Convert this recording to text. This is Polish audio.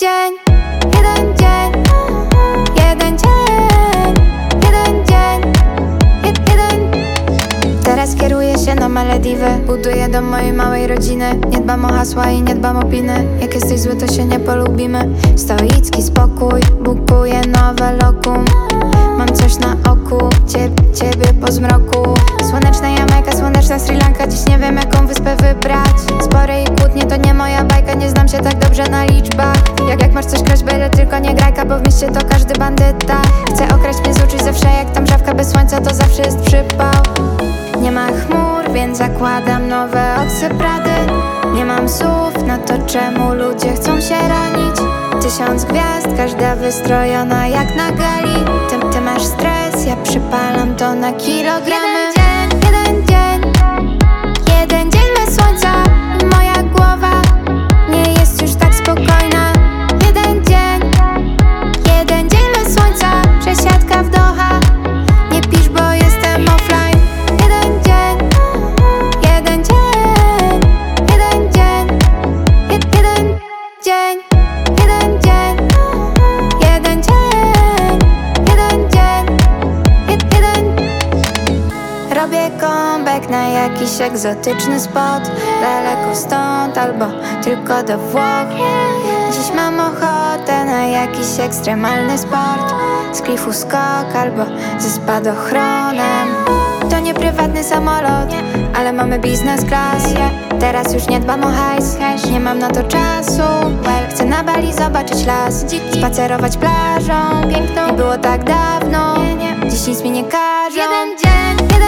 dzień, jeden dzień, jeden dzień, jeden dzień, jeden. Teraz kieruję się na Malediwy Buduję do mojej małej rodziny. Nie dbam o hasła i nie dbam o piny. Jak jesteś zły to się nie polubimy. Stoicki spokój, bukuję nowe lokum. Mam coś na oku, Cieb ciebie po zmroku. Słoneczna Jamajka, słoneczna Sri Lanka. Dziś nie wiem jaką wyspę wybrać. Spory i kłótnie to nie moja bajka Nie znam się tak Bo w mieście to każdy bandyta. Chce okraść mnie z uczuć zawsze jak tam żawka Bez słońca to zawsze jest przypał. Nie ma chmur, więc zakładam nowe oksy Prady. Nie mam słów na to czemu ludzie chcą się ranić. Tysiąc gwiazd, każda wystrojona jak na gali. Ty, ty masz stres, ja przypalam to na kilogramy comeback na jakiś egzotyczny spot. Daleko stąd albo tylko do Włoch. Dziś mam ochotę na jakiś ekstremalny sport. Z klifu skok albo ze spadochronem. To nie prywatny samolot, ale mamy biznes class Teraz już nie dbam o hajs, nie mam na to czasu. Chcę na Bali zobaczyć las, spacerować plażą Piękną, nie było tak dawno, dziś nic mi nie każą. Jeden dzień, jeden